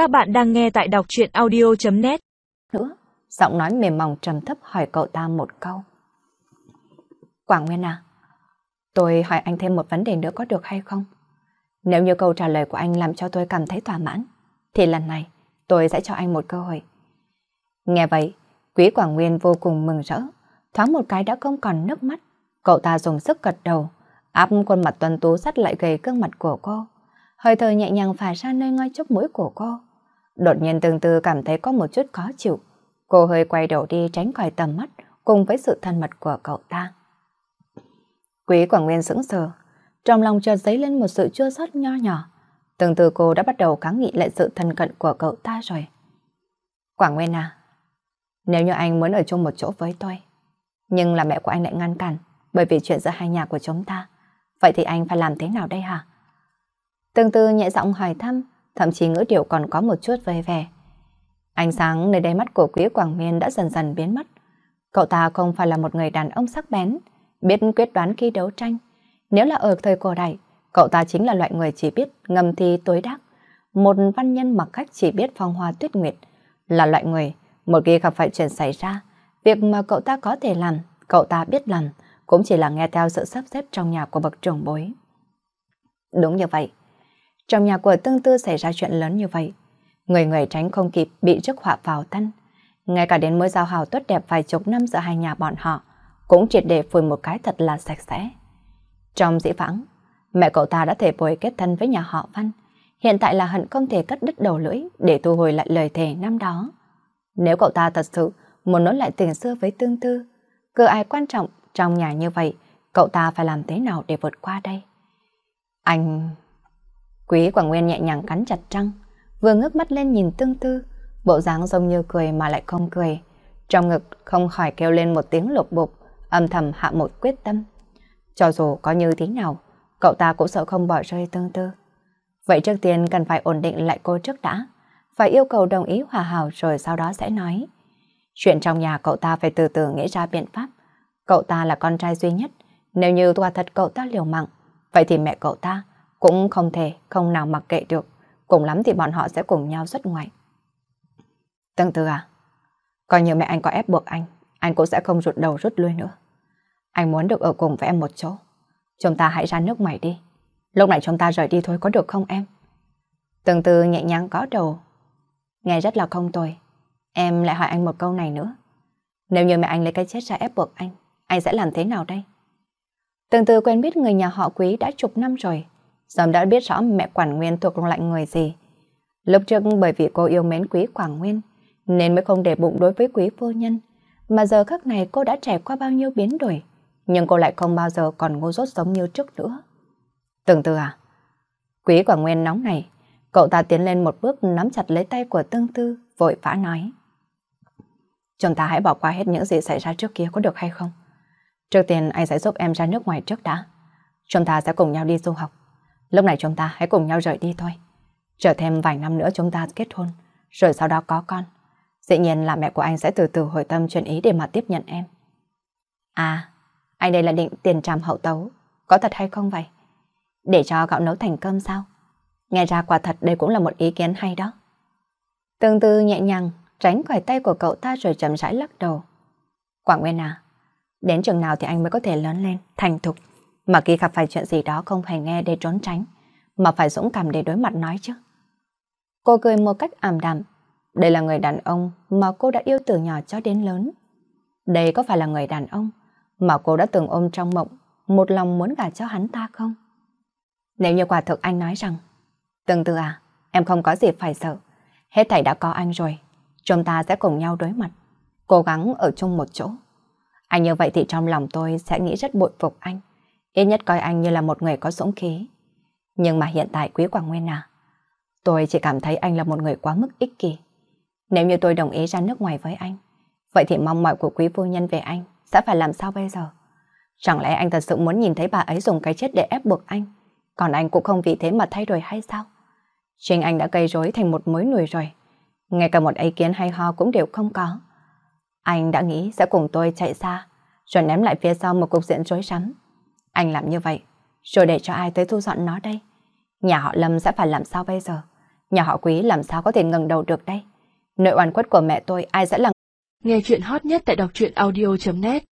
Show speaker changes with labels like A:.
A: Các bạn đang nghe tại đọc chuyện audio.net
B: Nữa, giọng nói mềm mỏng trầm thấp hỏi cậu ta một câu. Quảng Nguyên à, tôi hỏi anh thêm một vấn đề nữa có được hay không? Nếu như câu trả lời của anh làm cho tôi cảm thấy thỏa mãn, thì lần này tôi sẽ cho anh một cơ hội. Nghe vậy, Quý Quảng Nguyên vô cùng mừng rỡ, thoáng một cái đã không còn nước mắt. Cậu ta dùng sức gật đầu, áp khuôn mặt tuần tú sắt lại gầy gương mặt của cô. Hơi thở nhẹ nhàng phả ra nơi ngoi chốc mũi của cô. Đột nhiên tương tư cảm thấy có một chút khó chịu. Cô hơi quay đầu đi tránh khỏi tầm mắt cùng với sự thân mật của cậu ta. Quý Quảng Nguyên sững sờ, trong lòng chợt dấy lên một sự chua xót nho nhỏ. Từng từ cô đã bắt đầu kháng nghị lại sự thân cận của cậu ta rồi. Quảng Nguyên à, nếu như anh muốn ở chung một chỗ với tôi, nhưng là mẹ của anh lại ngăn cản bởi vì chuyện giữa hai nhà của chúng ta, vậy thì anh phải làm thế nào đây hả? Từng từ nhẹ giọng hỏi thăm, thậm chí ngữ điệu còn có một chút vơi vẻ. Ánh sáng nơi đáy mắt của quý Quảng Miên đã dần dần biến mất. Cậu ta không phải là một người đàn ông sắc bén, biết quyết đoán khi đấu tranh. Nếu là ở thời cổ đại, cậu ta chính là loại người chỉ biết ngầm thi tối đắc. Một văn nhân mặc cách chỉ biết phong hoa tuyết nguyệt, là loại người một khi gặp phải chuyện xảy ra, việc mà cậu ta có thể làm, cậu ta biết làm, cũng chỉ là nghe theo sự sắp xếp trong nhà của bậc trưởng bối. Đúng như vậy, trong nhà của tương tư xảy ra chuyện lớn như vậy, người người tránh không kịp bị rước họa vào thân. Ngay cả đến mối giao hào tốt đẹp vài chục năm giữa hai nhà bọn họ, cũng triệt để phủi một cái thật là sạch sẽ. Trong dĩ vãng, mẹ cậu ta đã thể bồi kết thân với nhà họ Văn, hiện tại là hận không thể cắt đứt đầu lưỡi để thu hồi lại lời thề năm đó. Nếu cậu ta thật sự muốn nối lại tình xưa với tương tư, cơ ai quan trọng trong nhà như vậy, cậu ta phải làm thế nào để vượt qua đây? Anh... Quý Quảng Nguyên nhẹ nhàng cắn chặt răng, vừa ngước mắt lên nhìn tương tư, bộ dáng giống như cười mà lại không cười. Trong ngực không khỏi kêu lên một tiếng lục bục, âm thầm hạ một quyết tâm. Cho dù có như thế nào, cậu ta cũng sợ không bỏ rơi tương tư. Vậy trước tiên cần phải ổn định lại cô trước đã, phải yêu cầu đồng ý hòa hảo rồi sau đó sẽ nói. Chuyện trong nhà cậu ta phải từ từ nghĩ ra biện pháp. Cậu ta là con trai duy nhất, nếu như quả thật cậu ta liều mạng, vậy thì mẹ cậu ta cũng không thể không nào mặc kệ được. Cùng lắm thì bọn họ sẽ cùng nhau xuất ngoại. Tương tư à, coi như mẹ anh có ép buộc anh, anh cũng sẽ không rụt đầu rút lui nữa. Anh muốn được ở cùng với em một chỗ. Chúng ta hãy ra nước ngoài đi. Lúc này chúng ta rời đi thôi có được không em? Tương tư nhẹ nhàng có đầu. Nghe rất là không tồi. Em lại hỏi anh một câu này nữa. Nếu như mẹ anh lấy cái chết ra ép buộc anh, anh sẽ làm thế nào đây? Tương tư quen biết người nhà họ quý đã chục năm rồi sớm đã biết rõ mẹ Quản Nguyên thuộc loại người gì. Lúc trước bởi vì cô yêu mến quý Quảng Nguyên, nên mới không để bụng đối với quý phu nhân. Mà giờ khắc này cô đã trải qua bao nhiêu biến đổi, nhưng cô lại không bao giờ còn ngu dốt giống như trước nữa. Tương tư à? Quý Quảng Nguyên nóng này, cậu ta tiến lên một bước nắm chặt lấy tay của tương tư, vội vã nói. Chúng ta hãy bỏ qua hết những gì xảy ra trước kia có được hay không? Trước tiên anh sẽ giúp em ra nước ngoài trước đã. Chúng ta sẽ cùng nhau đi du học. Lúc này chúng ta hãy cùng nhau rời đi thôi. Chờ thêm vài năm nữa chúng ta kết hôn, rồi sau đó có con. Dĩ nhiên là mẹ của anh sẽ từ từ hồi tâm chuyển ý để mà tiếp nhận em. À, anh đây là định tiền tràm hậu tấu, có thật hay không vậy? Để cho cậu nấu thành cơm sao? Nghe ra quả thật đây cũng là một ý kiến hay đó. Tương tư nhẹ nhàng tránh khỏi tay của cậu ta rồi chậm rãi lắc đầu. Quảng Nguyên à, đến trường nào thì anh mới có thể lớn lên, thành thục, mà khi gặp phải chuyện gì đó không phải nghe để trốn tránh, mà phải dũng cảm để đối mặt nói chứ. Cô cười một cách ảm đạm. Đây là người đàn ông mà cô đã yêu từ nhỏ cho đến lớn. Đây có phải là người đàn ông mà cô đã từng ôm trong mộng, một lòng muốn gả cho hắn ta không? Nếu như quả thực anh nói rằng, Tương tư à, em không có gì phải sợ, hết thảy đã có anh rồi, chúng ta sẽ cùng nhau đối mặt, cố gắng ở chung một chỗ. Anh như vậy thì trong lòng tôi sẽ nghĩ rất bội phục anh, ít nhất coi anh như là một người có dũng khí. Nhưng mà hiện tại Quý Quảng Nguyên à, tôi chỉ cảm thấy anh là một người quá mức ích kỷ. Nếu như tôi đồng ý ra nước ngoài với anh, vậy thì mong mỏi của quý phu nhân về anh sẽ phải làm sao bây giờ? Chẳng lẽ anh thật sự muốn nhìn thấy bà ấy dùng cái chết để ép buộc anh, còn anh cũng không vì thế mà thay đổi hay sao? Chính anh đã gây rối thành một mối nùi rồi. Ngay cả một ý kiến hay ho cũng đều không có. Anh đã nghĩ sẽ cùng tôi chạy xa, rồi ném lại phía sau một cục diện rối rắm. Anh làm như vậy, rồi để cho ai tới thu dọn nó đây? Nhà họ Lâm sẽ phải làm sao bây giờ? Nhà họ quý làm sao có thể ngẩng đầu được đây? Nội oan khuất của mẹ tôi ai sẽ là...
C: Nghe chuyện hot nhất tại đọc truyện audio.net